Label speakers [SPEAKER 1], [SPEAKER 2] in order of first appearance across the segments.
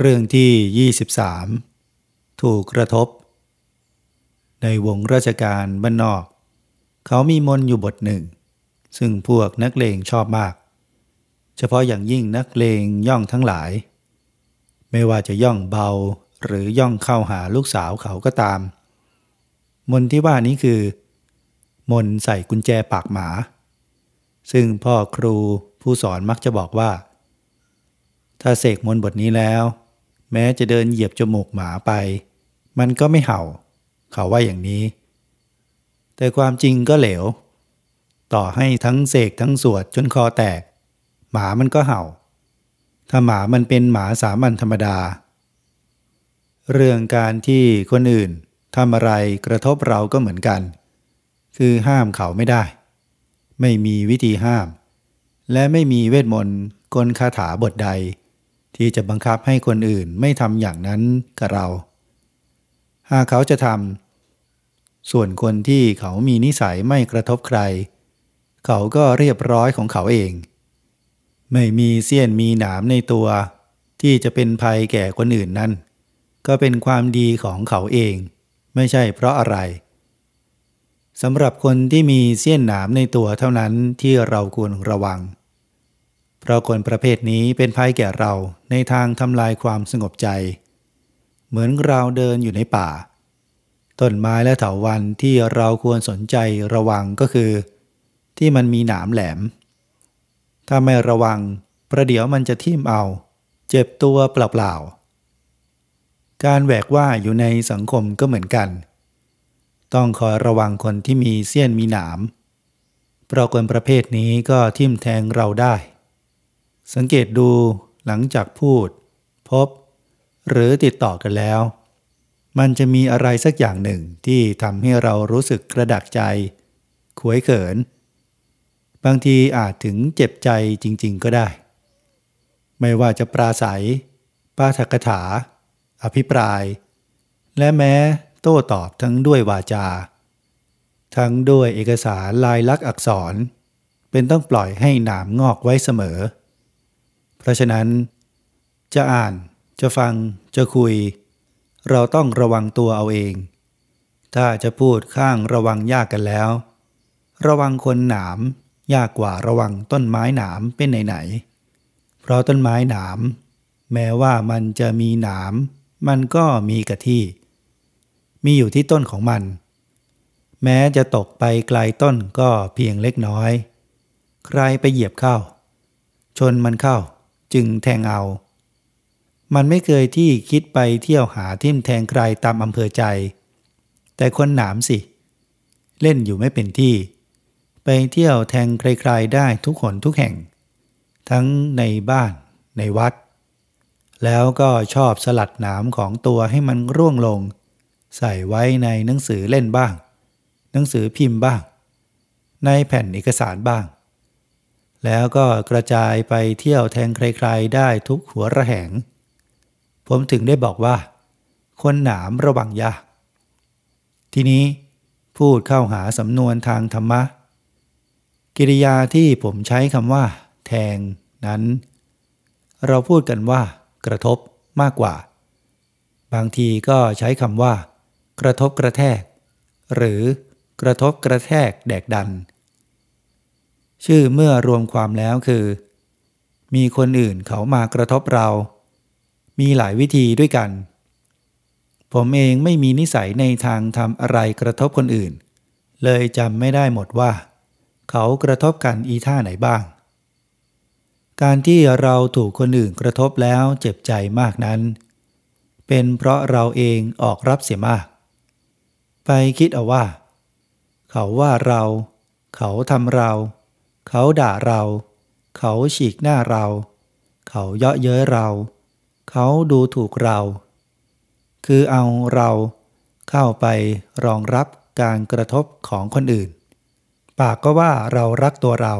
[SPEAKER 1] เรื่องที่ 23 ถูกกระทบ ในวงราชการบ้านนอก เขามีมนอยู่บทหนึ่ง ซึ่งพวกนักเลงชอบมาก เฉพาะอย่างยิ่งนักเลงย่องทั้งหลาย ไม่ว่าจะย่องเบาหรือย่องเข้าหาลูกสาวเขาก็ตาม มนที่ว่านี้คือ มนใส่กุญแจปากหมา ซึ่งพ่อครูผู้สอนมักจะบอกว่าถ้าเสกมนบทนี้แล้ว แม้จะเดินเหยียบจมูกหมาไป มันก็ไม่เห่า เขาว่าอย่างนี้ แต่ความจริงก็เหลว ต่อให้ทั้งเสกทั้งสวดจนคอแตก หมามันก็เห่า ถ้าหมามันเป็นหมาสามัญธรรมดา เรื่องการที่คนอื่นทำอะไรกระทบเราก็เหมือนกัน คือห้ามเขาไม่ได้ ไม่มีวิธีห้าม และไม่มีเวทมนต์กลคาถาบทใด ที่จะบังคับให้คนอื่นไม่ทำอย่างนั้นกับเรา หากเขาจะทำส่วนคนที่เขามีนิสัยไม่กระทบใคร เขาก็เรียบร้อยของเขาเอง ไม่มีเสี้ยนมีหนามในตัว ที่จะเป็นภัยแก่คนอื่นนั่นก็เป็นความดีของเขาเอง ไม่ใช่เพราะอะไรสำหรับคนที่มีเสี้ยนหนามในตัวเท่านั้นที่เราควรระวัง เพราะคนประเภทนี้เป็นภัยแก่เราในทางทำลายความสงบใจ เหมือนเราเดินอยู่ในป่า ต้นไม้และเถาวันที่เราควรสนใจระวังก็คือ ที่มันมีหนามแหลม ถ้าไม่ระวังประเดี๋ยวมันจะทิ่มเอา เจ็บตัวเปล่าๆ การแหวกว่าอยู่ในสังคมก็เหมือนกัน ต้องคอยระวังคนที่มีเสี้ยนมีหนามเพราะคนประเภทนี้ก็ทิ่มแทงเราได้ สังเกตดูหลังจากพูด พบ หรือติดต่อกันแล้ว มันจะมีอะไรสักอย่างหนึ่งที่ทำให้เรารู้สึกกระดักใจ ขวยเขิน บางทีอาจถึงเจ็บใจจริง ๆ ก็ได้ ไม่ว่าจะปราศัยปาฐกถา อภิปราย และแม้โต้ตอบทั้งด้วยวาจา ทั้งด้วยเอกสารลายลักษณ์อักษร เป็นต้องปล่อยให้หนามงอกไว้เสมอ เพราะฉะนั้น จะอ่าน จะฟัง จะคุย เราต้องระวังตัวเอาเอง ถ้าจะพูดข้างระวังยากกันแล้ว ระวังคนหนาม ยากกว่าระวังต้นไม้หนามเป็นไหนๆเพราะต้นไม้หนาม แม้ว่ามันจะมีหนาม มันก็มีกะที่ มีอยู่ที่ต้นของมัน แม้จะตกไปไกลต้นก็เพียงเล็กน้อย ใครไปเหยียบเข้า ชนมันเข้า จึงแทงเอา มันไม่เคยที่คิดไปเที่ยวหาทิมแทงใครตามอำเภอใจ แต่คนหนามสิ เล่นอยู่ไม่เป็นที่ ไปเที่ยวแทงใครๆได้ทุกคนทุกแห่ง ทั้งในบ้านในวัด แล้วก็ชอบสลัดหนามของตัวให้มันร่วงลง ใส่ไว้ในหนังสือเล่นบ้าง หนังสือพิมพ์บ้าง ในแผ่นเอกสารบ้าง แล้วก็กระจายไปเที่ยวแทงใครๆได้ทุกหัวระแหง ผมถึงได้บอกว่า คนหนามระวังยาทีนี้พูดเข้าหาสำนวนทางธรรมะ กิริยาที่ผมใช้คำว่า แทงนั้น เราพูดกันว่า กระทบมากกว่า บางทีก็ใช้คำว่า กระทบกระแทก หรือกระทบกระแทกแดกดัน ชื่อเมื่อรวมความแล้วคือ มีคนอื่นเขามากระทบเรา มีหลายวิธีด้วยกัน ผมเองไม่มีนิสัยในทางทำอะไรกระทบคนอื่น เลยจำไม่ได้หมดว่า เขากระทบกันอีท่าไหนบ้าง การที่เราถูกคนอื่นกระทบแล้วเจ็บใจมากนั้น เป็นเพราะเราเองออกรับเสียมาก ไปคิดเอาว่า เขาว่าเรา เขาทำเรา เขาด่าเรา เขาฉีกหน้าเรา เขาเยาะเย้ยเรา เขาดูถูกเรา คือเอาเราเข้าไปรองรับการกระทบของคนอื่น ปากก็ว่าเรารักตัวเรา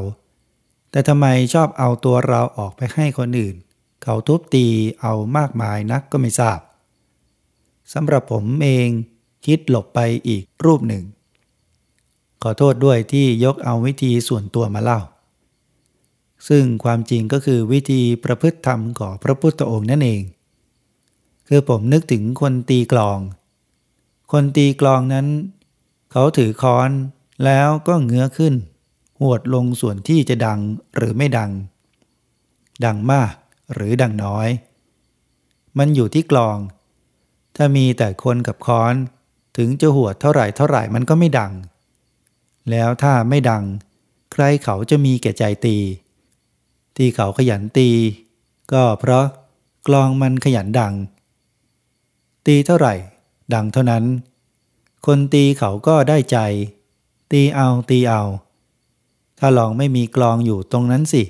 [SPEAKER 1] แต่ทำไมชอบเอาตัวเราออกไปให้คนอื่น เขาทุบตีเอามากมายนักก็ไม่ทราบสำหรับผมเองคิดหลบไปอีกรูปหนึ่ง ขอโทษด้วยที่ยกเอาวิธีส่วนตัวมาเล่า ซึ่งความจริงก็คือวิธีประพฤติธรรมของพระพุทธองค์นั่นเอง คือผมนึกถึงคนตีกลอง คนตีกลองนั้น เขาถือค้อนแล้วก็เงื้อขึ้น หวดลงส่วนที่จะดังหรือไม่ดัง ดังมากหรือดังน้อย มันอยู่ที่กลอง ถ้ามีแต่คนกับค้อน ถึงจะหวดเท่าไหร่เท่าไหร่มันก็ไม่ดัง แล้วถ้าไม่ดัง ใครเขาจะมีแก่ใจตี ที่เขาขยันตี ก็เพราะกลองมันขยันดัง ตีเท่าไหร่ ดังเท่านั้น คนตีเขาก็ได้ใจ ตีเอาตีเอา ถ้าลองไม่มีกลองอยู่ตรงนั้นสิ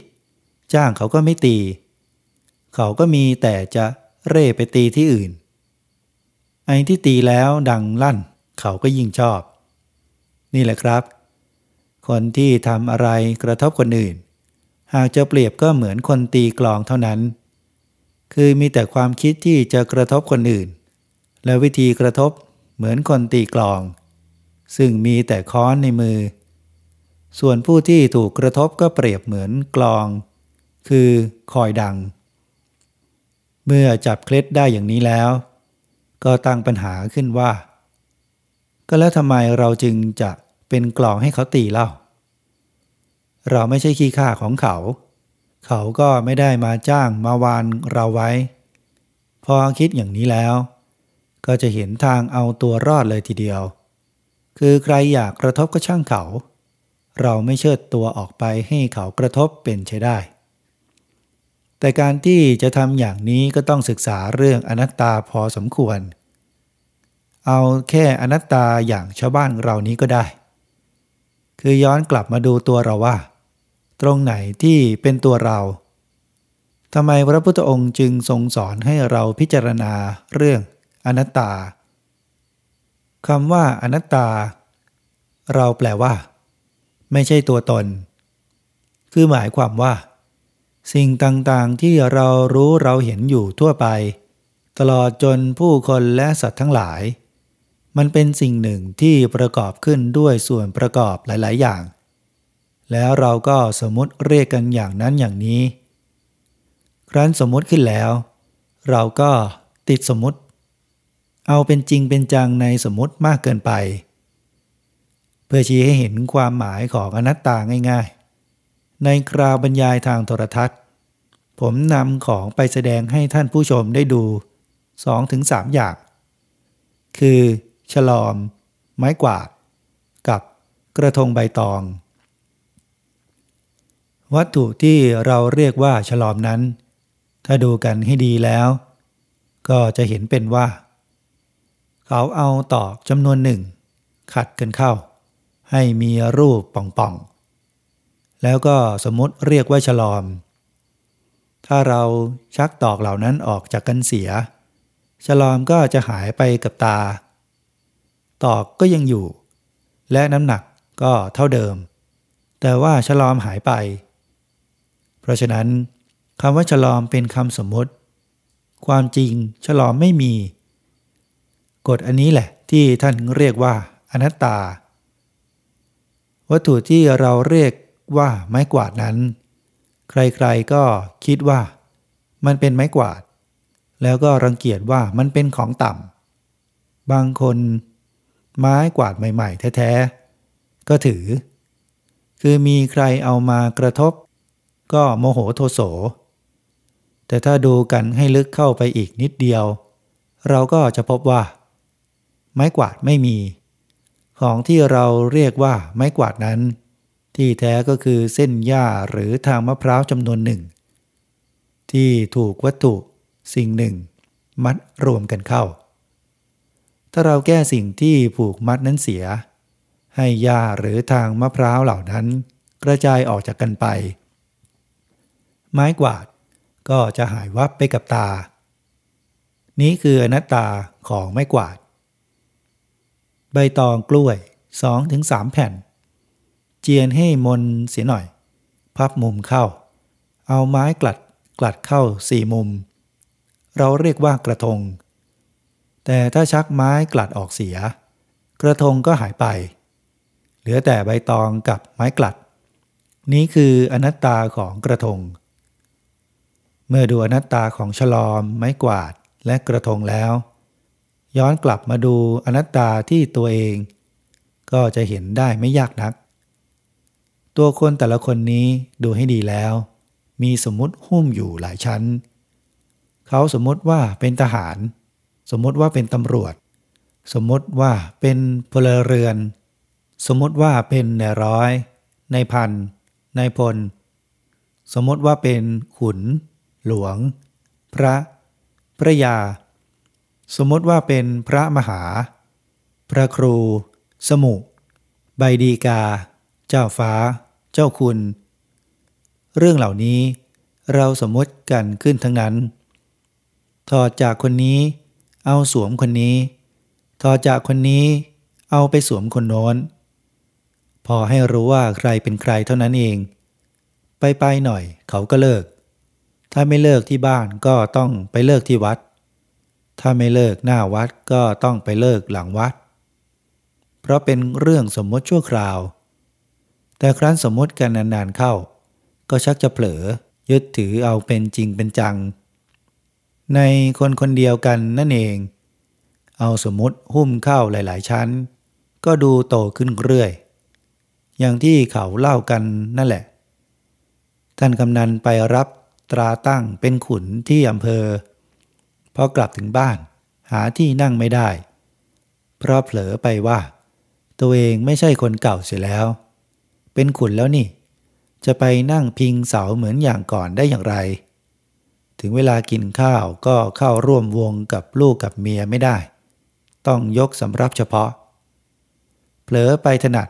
[SPEAKER 1] จ้างเขาก็ไม่ตี เขาก็มีแต่จะเร่ไปตีที่อื่น ไอ้ที่ตีแล้วดังลั่น เขาก็ยิ่งชอบ นี่แหละครับ คนที่ทำอะไรกระทบคนอื่น หากจะเปรียบก็เหมือนคนตีกลองเท่านั้น คือมีแต่ความคิดที่จะกระทบคนอื่น และวิธีกระทบเหมือนคนตีกลอง ซึ่งมีแต่ค้อนในมือ ส่วนผู้ที่ถูกกระทบก็เปรียบเหมือนกลอง คือคอยดัง เมื่อจับเคล็ดได้อย่างนี้แล้ว ก็ตั้งปัญหาขึ้นว่า ก็แล้วทำไมเราจึงจะ เป็นกลองให้เขาตีเล่าเราไม่ใช่ขี้ข้าของเขา เขาก็ไม่ได้มาจ้างมาวานเราไว้ พอคิดอย่างนี้แล้ว ก็จะเห็นทางเอาตัวรอดเลยทีเดียว คือใครอยากกระทบก็ช่างเขา เราไม่เชิดตัวออกไปให้เขากระทบเป็นใช้ได้ แต่การที่จะทำอย่างนี้ก็ต้องศึกษาเรื่องอนัตตาพอสมควร เอาแค่อนัตตาอย่างชาวบ้านเรานี้ก็ได้ คือย้อนกลับมาดูตัวเราว่า ตรงไหนที่เป็นตัวเราทำไมพระพุทธองค์จึงทรงสอนให้เราพิจารณาเรื่องอนัตตาคำว่าอนัตตา เราแปลว่า ไม่ใช่ตัวตน คือหมายความว่า สิ่งต่างๆที่เรารู้เราเห็นอยู่ทั่วไป ตลอดจนผู้คนและสัตว์ทั้งหลาย มันเป็นสิ่งหนึ่งที่ประกอบขึ้นด้วยส่วนประกอบหลาย ๆ อย่าง แล้วเราก็สมมติเรียกกันอย่างนั้นอย่างนี้ ครั้นสมมติขึ้นแล้ว เราก็ติดสมมติ เอาเป็นจริงเป็นจังในสมมติมากเกินไป เพื่อชี้ให้เห็นความหมายของอนัตตาง่าย ๆ ในคราวบรรยายทางโทรทัศน์ ผมนำของไปแสดงให้ท่านผู้ชมได้ดู 2-3 อย่าง คือ ฉลอม ไม้กวาด กับกระทงใบตอง วัตถุที่เราเรียกว่าฉลอมนั้น ถ้าดูกันให้ดีแล้ว ก็จะเห็นเป็นว่า เขาเอาตอกจำนวนหนึ่ง ขัดกันเข้า ให้มีรูปป่องๆ แล้วก็สมมติเรียกว่าฉลอม ถ้าเราชักตอกเหล่านั้นออกจากกันเสียฉลอมก็จะหายไปกับตา ตอกก็ยังอยู่ และน้ำหนักก็เท่าเดิม แต่ว่าฉลอมหายไป เพราะฉะนั้นคำว่าฉลอมเป็นคำสมมติ ความจริงฉลอมไม่มี กฎอันนี้แหละที่ท่านเรียกว่าอนัตตา วัตถุที่เราเรียกว่าไม้กวาดนั้น ใครๆก็คิดว่า มันเป็นไม้กวาด แล้วก็รังเกียจว่ามันเป็นของต่ำบางคน ไม้กวาดใหม่ๆ แท้ๆ ก็ถือ คือมีใครเอามากระทบ ก็โมโหโทโส แต่ถ้าดูกันให้ลึกเข้าไปอีกนิดเดียว เราก็จะพบว่า ไม้กวาดไม่มี ของที่เราเรียกว่าไม้กวาดนั้น ที่แท้ก็คือเส้นหญ้าหรือทางมะพร้าวจำนวนหนึ่ง ที่ถูกวัตถุสิ่งหนึ่ง มัดรวมกันเข้า ถ้าเราแก้สิ่งที่ผูกมัดนั้นเสีย ให้หญ้าหรือทางมะพร้าวเหล่านั้น กระจายออกจากกันไป ไม้กวาดก็จะหายวับไปกับตา นี้คืออนัตตาของไม้กวาด ใบตองกล้วย 2-3 แผ่น เจียนให้มนเสียหน่อย พับมุมเข้า เอาไม้กลัดกลัดเข้าสี่มุม เราเรียกว่ากระทง แต่ถ้าชักไม้กลัดออกเสีย กระทงก็หายไป เหลือแต่ใบตองกับไม้กลัด นี้คืออนัตตาของกระทง เมื่อดูอนัตตาของฉลอม ไม้กวาดและกระทงแล้ว ย้อนกลับมาดูอนัตตาที่ตัวเอง ก็จะเห็นได้ไม่ยากนัก ตัวคนแต่ละคนนี้ดูให้ดีแล้ว มีสมมุติหุ้มอยู่หลายชั้น เขาสมมติว่าเป็นทหาร สมมติว่าเป็นตำรวจ สมมติว่าเป็นพลเรือน สมมติว่าเป็นนายร้อยนายพันนายพล สมมติว่าเป็นขุน หลวง พระ พระยา สมมติว่าเป็นพระมหา พระครู สมุ ใบดีกา เจ้าฟ้า เจ้าคุณ เรื่องเหล่านี้เราสมมติกันขึ้นทั้งนั้น ถอดจากคนนี้ เอาสวมคนนี้ถอจากคนนี้เอาไปสวมคนโน้น พอให้รู้ว่าใครเป็นใครเท่านั้นเอง ไปไปหน่อยเขาก็เลิก ถ้าไม่เลิกที่บ้านก็ต้องไปเลิกที่วัด ถ้าไม่เลิกหน้าวัดก็ต้องไปเลิกหลังวัด เพราะเป็นเรื่องสมมติชั่วคราว แต่ครั้นสมมติกันนานๆเข้า ก็ชักจะเผลอยึดถือเอาเป็นจริงเป็นจัง ในคนคนเดียวกันนั่นเอง เอาสมมติหุ้มเข้าหลาย ๆ ชั้น ก็ดูโตขึ้นเรื่อย อย่างที่เขาเล่ากันนั่นแหละ ท่านกำนันไปรับตราตั้งเป็นขุนที่อำเภอ พอกลับถึงบ้าน หาที่นั่งไม่ได้ เพราะเผลอไปว่า ตัวเองไม่ใช่คนเก่าเสียแล้ว เป็นขุนแล้วนี่ จะไปนั่งพิงเสาเหมือนอย่างก่อนได้อย่างไร ถึงเวลากินข้าวก็เข้าร่วมวงกับลูกกับเมียไม่ได้ ต้องยกสำรับเฉพาะ เผลอไปถนัด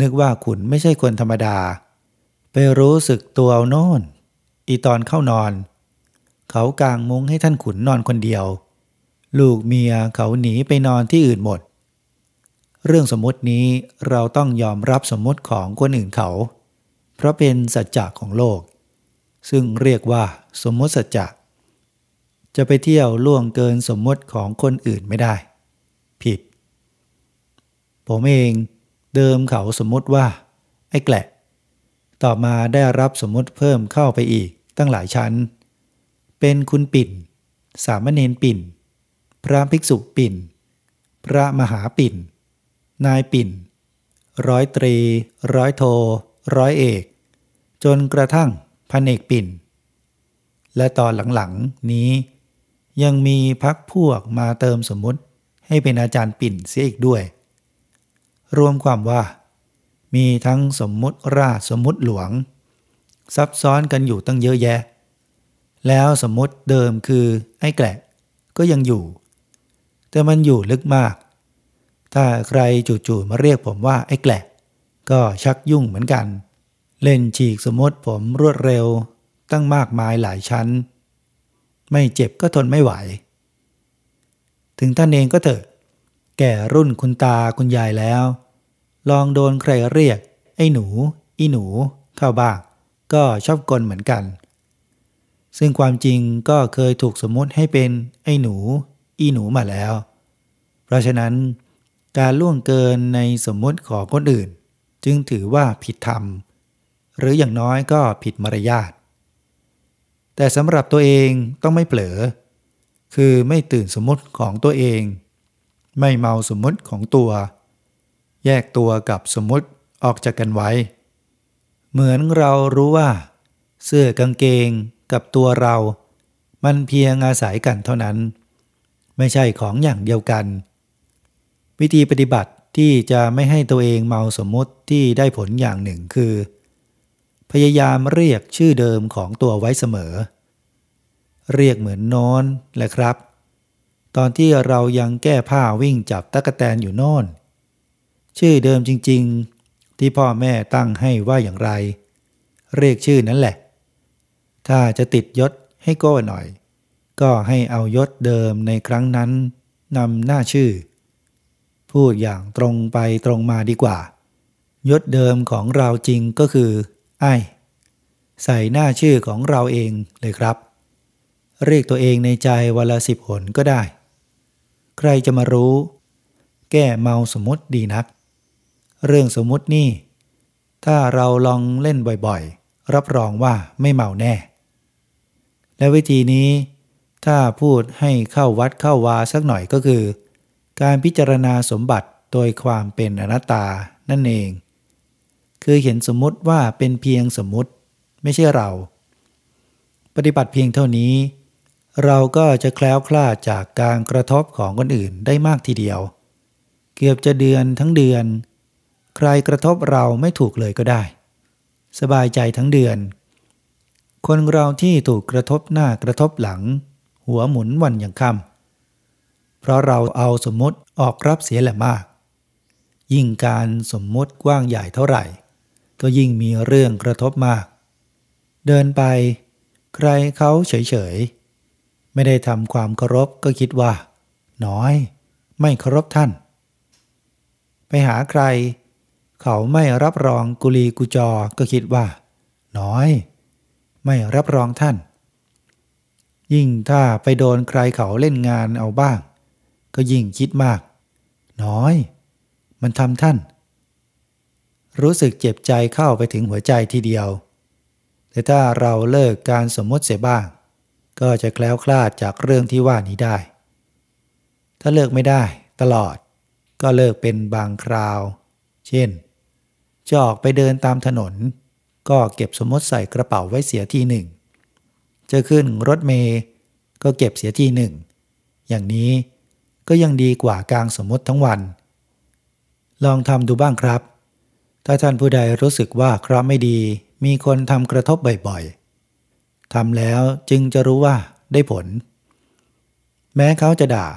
[SPEAKER 1] นึกว่าขุนไม่ใช่คนธรรมดา ไปรู้สึกตัวเอาโน่น อีตอนเข้านอน เขากางมุ้งให้ท่านขุนนอนคนเดียว ลูกเมียเขาหนีไปนอนที่อื่นหมด เรื่องสมมตินี้เราต้องยอมรับสมมติของคนอื่นเขา เพราะเป็นสัจจะของโลก ซึ่งเรียกว่าสมมติสัจจะ จะไปเที่ยวล่วงเกินสมมติของคนอื่นไม่ได้ ผิด ผมเองเดิมเขาสมมติว่า ไอ้แกละต่อมาได้รับสมมติเพิ่มเข้าไปอีกตั้งหลายชั้น เป็นคุณปิ่น สามเณรปิ่น พระภิกษุปิ่น พระมหาปิ่น นายปิ่น ร้อยตรี ร้อยโท ร้อยเอก จนกระทั่ง พันเอกปิ่น และตอนหลังๆนี้ ยังมีพักพวกมาเติมสมมุติให้เป็นอาจารย์ปิ่นเสียอีกด้วย รวมความว่า มีทั้งสมมุติราชสมมุติหลวง ซับซ้อนกันอยู่ตั้งเยอะแยะ แล้วสมมุติเดิมคือไอ้แกละก็ยังอยู่ แต่มันอยู่ลึกมาก ถ้าใครจู่ๆมาเรียกผมว่าไอ้แกละก็ชักยุ่งเหมือนกัน เล่นฉีกสมมติผมรวดเร็วตั้งมากมายหลายชั้น ไม่เจ็บก็ทนไม่ไหว ถึงท่านเองก็เถอะ แก่รุ่นคุณตาคุณยายแล้ว ลองโดนใครเรียก ไอ้หนู อีหนู เข้าบ้าง ก็ชอบกลเหมือนกัน ซึ่งความจริงก็เคยถูกสมมติให้เป็นไอ้หนู อีหนูมาแล้ว เพราะฉะนั้น การล่วงเกินในสมมติของคนอื่น จึงถือว่าผิดธรรม หรืออย่างน้อยก็ผิดมารยาท แต่สำหรับตัวเองต้องไม่เผลอ คือไม่ตื่นสมมติของตัวเอง ไม่เมาสมมติของตัว แยกตัวกับสมมติออกจากกันไว้ เหมือนเรารู้ว่า เสื้อกางเกงกับตัวเรา มันเพียงอาศัยกันเท่านั้น ไม่ใช่ของอย่างเดียวกัน วิธีปฏิบัติที่จะไม่ให้ตัวเองเมาสมมติที่ได้ผลอย่างหนึ่งคือ พยายามเรียกชื่อเดิมของตัวไว้เสมอ เรียกเหมือนน้นแหละครับ ตอนที่เรายังแก้ผ้าวิ่งจับตะกแตนอยู่น่นชื่อเดิมจริงๆ ที่พ่อแม่ตั้งให้ว่าอย่างไร เรียกชื่อนั้นแหละ ถ้าจะติดยศให้โก้หน่อย ก็ให้เอายศเดิมในครั้งนั้นนำหน้าชื่อ พูดอย่างตรงไปตรงมาดีกว่า ยศเดิมของเราจริงก็คือ ไอ้ใส่หน้าชื่อของเราเองเลยครับ เรียกตัวเองในใจวันละสิบหนก็ได้ ใครจะมารู้ แก้เมาสมมติดีนัก เรื่องสมมตินี่ ถ้าเราลองเล่นบ่อยๆ รับรองว่าไม่เมาแน่ และวิธีนี้ ถ้าพูดให้เข้าวัดเข้าวาสักหน่อยก็คือ การพิจารณาสมบัติโดยความเป็นอนัตตานั่นเอง คือเห็นสมมติว่าเป็นเพียงสมมติไม่ใช่เรา ปฏิบัติเพียงเท่านี้ เราก็จะแคล้วคลาดจากการกระทบของคนอื่นได้มากทีเดียว เกือบจะเดือนทั้งเดือน ใครกระทบเราไม่ถูกเลยก็ได้ สบายใจทั้งเดือน คนเราที่ถูกกระทบหน้ากระทบหลัง หัวหมุนวันอย่างค่ำเพราะเราเอาสมมติออกรับเสียแหละมาก ยิ่งการสมมติกว้างใหญ่เท่าไหร่ ก็ยิ่งมีเรื่องกระทบมาก เดินไป ใครเขาเฉยๆ ไม่ได้ทำความเคารพก็คิดว่า น้อย ไม่เคารพท่าน ไปหาใคร เขาไม่รับรองกุลีกุจอก็คิดว่า น้อย ไม่รับรองท่าน ยิ่งถ้าไปโดนใครเขาเล่นงานเอาบ้าง ก็ยิ่งคิดมาก น้อย มันทำท่าน รู้สึกเจ็บใจเข้าไปถึงหัวใจทีเดียว แต่ถ้าเราเลิกการสมมติเสียบ้าง ก็จะแคล้วคลาดจากเรื่องที่ว่านี้ได้ ถ้าเลิกไม่ได้ตลอด ก็เลิกเป็นบางคราว เช่นจะออกไปเดินตามถนน ก็เก็บสมมติใส่กระเป๋าไว้เสียทีหนึ่ง จะขึ้นรถเมย์ก็เก็บเสียทีหนึ่ง อย่างนี้ก็ยังดีกว่ากลางสมมติทั้งวัน ลองทำดูบ้างครับ ถ้าท่านผู้ใดรู้สึกว่าเคราะห์ไม่ดี มีคนทำกระทบบ่อยๆทำแล้วจึงจะรู้ว่าได้ผล แม้เขาจะด่า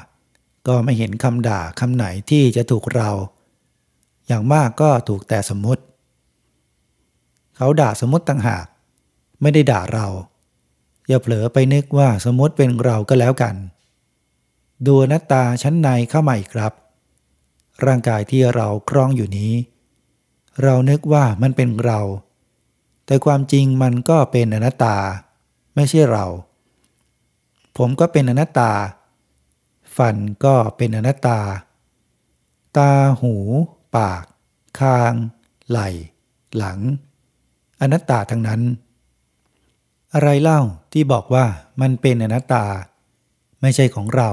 [SPEAKER 1] ก็ไม่เห็นคำด่าคำไหนที่จะถูกเรา อย่างมากก็ถูกแต่สมมติ เขาด่าสมมติต่างหาก ไม่ได้ด่าเรา อย่าเผลอไปนึกว่าสมมติเป็นเราก็แล้วกัน ดูหน้าตาชั้นในเข้ามาอีกครับ ร่างกายที่เราครองอยู่นี้ เรานึกว่ามันเป็นเรา แต่ความจริงมันก็เป็นอนัตตา ไม่ใช่เรา ผมก็เป็นอนัตตา ฟันก็เป็นอนัตตา ตาหู ปาก คาง ไหล่ หลัง อนัตตาทั้งนั้น อะไรเล่าที่บอกว่ามันเป็นอนัตตา ไม่ใช่ของเรา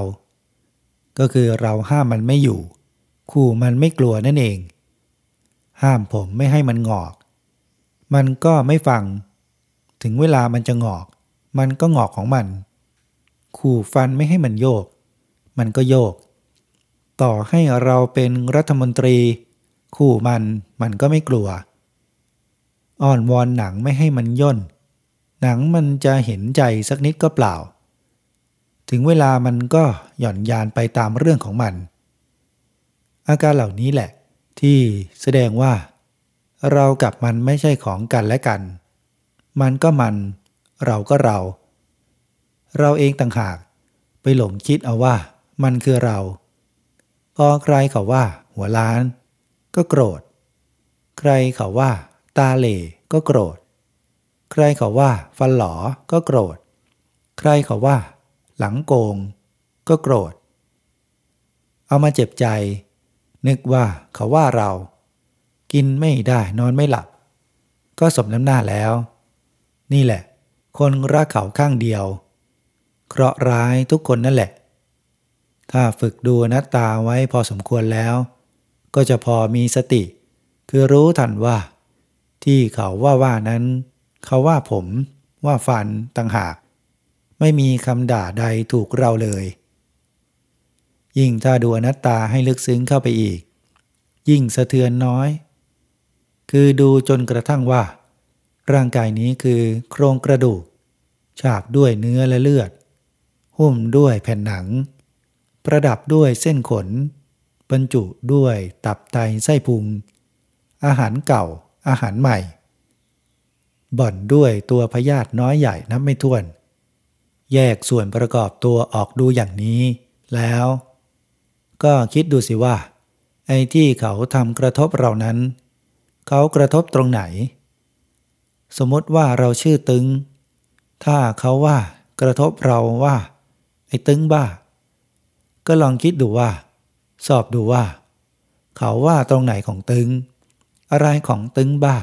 [SPEAKER 1] ก็คือเราห้ามมันไม่อยู่ ขู่มันไม่กลัวนั่นเอง ห้ามผมไม่ให้มันงอก มันก็ไม่ฟัง ถึงเวลามันจะงอก มันก็งอกของมัน ขู่ฟันไม่ให้มันโยก มันก็โยก ต่อให้เราเป็นรัฐมนตรี ขู่มันมันก็ไม่กลัว อ้อนวอนหนังไม่ให้มันย่น หนังมันจะเห็นใจสักนิดก็เปล่า ถึงเวลามันก็หย่อนยานไปตามเรื่องของมัน อาการเหล่านี้แหละ ที่แสดงว่า เรากับมันไม่ใช่ของกันและกัน มันก็มัน เราก็เรา เราเองต่างหากไปหลงคิดเอาว่า มันคือเรา พอใครเขาว่า หัวล้าน ก็โกรธ ใครเขาว่า ตาเหล่ก็โกรธ ใครเขาว่า ฟันหลอก็โกรธ ใครเขาว่า หลังโกง ก็โกรธ เอามาเจ็บใจ นึกว่าเขาว่าเรา กินไม่ได้นอนไม่หลับ ก็สมน้ำหน้าแล้ว นี่แหละ คนรักเขาข้างเดียว เคราะร้ายทุกคนนั่นแหละ ถ้าฝึกดูนัตตาไว้พอสมควรแล้ว ก็จะพอมีสติ คือรู้ทันว่า ที่เขาว่าว่านั้น เขาว่าผม ว่าฟันต่างหาก ไม่มีคำด่าใดถูกเราเลย ยิ่งถ้าดูอนัตตาให้ลึกซึ้งเข้าไปอีก ยิ่งสะเทือนน้อย คือดูจนกระทั่งว่า ร่างกายนี้คือโครงกระดูก ฉาบด้วยเนื้อและเลือด หุ้มด้วยแผ่นหนัง ประดับด้วยเส้นขน บรรจุด้วยตับไตไส้พุง อาหารเก่าอาหารใหม่ บ่อนด้วยตัวพยาธิน้อยใหญ่นับไม่ถ้วน แยกส่วนประกอบตัวออกดูอย่างนี้ แล้ว ก็คิดดูสิว่า ไอ้ที่เขาทำกระทบเรานั้น เขากระทบตรงไหน สมมติว่าเราชื่อตึง ถ้าเขาว่ากระทบเราว่า ไอ้ตึงบ้า ก็ลองคิดดูว่า สอบดูว่า เขาว่าตรงไหนของตึง อะไรของตึงบ้า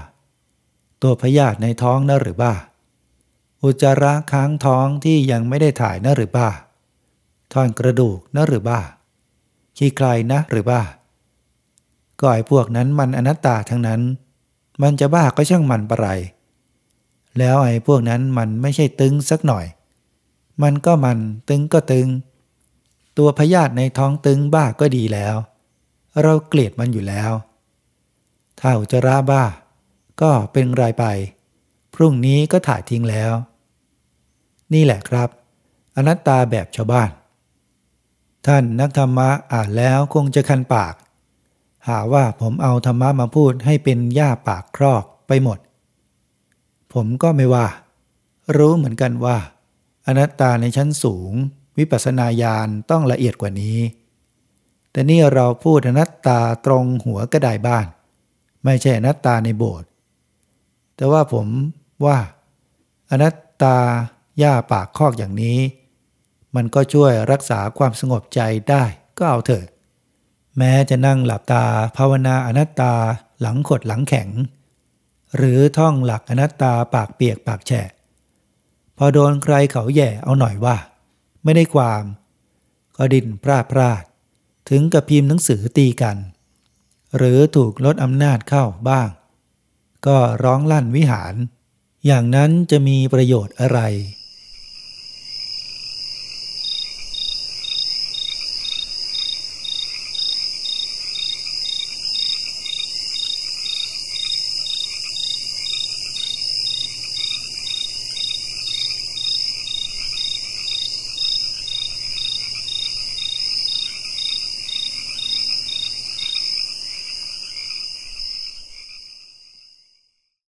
[SPEAKER 1] ตัวพยาธิในท้องนะหรือบ้า อุจจาระค้างท้องที่ยังไม่ได้ถ่ายนะหรือบ้าท่อนกระดูกนะหรือบ้า ขี้ใครนะหรือบ้าก็ไอ้พวกนั้นมันอนัตตาทั้งนั้น มันจะบ้าก็ช่างมันปะไร แล้วไอ้พวกนั้นมันไม่ใช่ตึงสักหน่อย มันก็มันตึงก็ตึง ตัวพยาธิในท้องตึงบ้าก็ดีแล้ว เราเกลียดมันอยู่แล้ว ถ้าอุจจาระบ้า ก็เป็นรายไป พรุ่งนี้ก็ถ่ายทิ้งแล้ว นี่แหละครับ อนัตตาแบบชาวบ้าน ท่านนักธรรมะอ่านแล้วคงจะคันปาก หาว่าผมเอาธรรมะมาพูดให้เป็นหญ้าปากครอกไปหมด ผมก็ไม่ว่า รู้เหมือนกันว่า อนัตตาในชั้นสูง วิปัสสนาญาณต้องละเอียดกว่านี้ แต่นี่เราพูดอนัตตาตรงหัวกระไดบ้าน ไม่ใช่อนัตตาในโบสถ์แต่ว่าผมว่า อนัตตาหญ้าปากคอกอย่างนี้ มันก็ช่วยรักษาความสงบใจได้ก็เอาเถอะ แม้จะนั่งหลับตาภาวนาอนัตตาหลังขดหลังแข็ง หรือท่องหลักอนัตตาปากเปียกปากแฉะ พอโดนใครเขาแย่เอาหน่อยว่า ไม่ได้ความ ก็ดินพลาดพลาด ถึงกับพิมพ์หนังสือตีกัน หรือถูกลดอำนาจเข้าบ้าง ก็ร้องลั่นวิหาร อย่างนั้นจะมีประโยชน์อะไร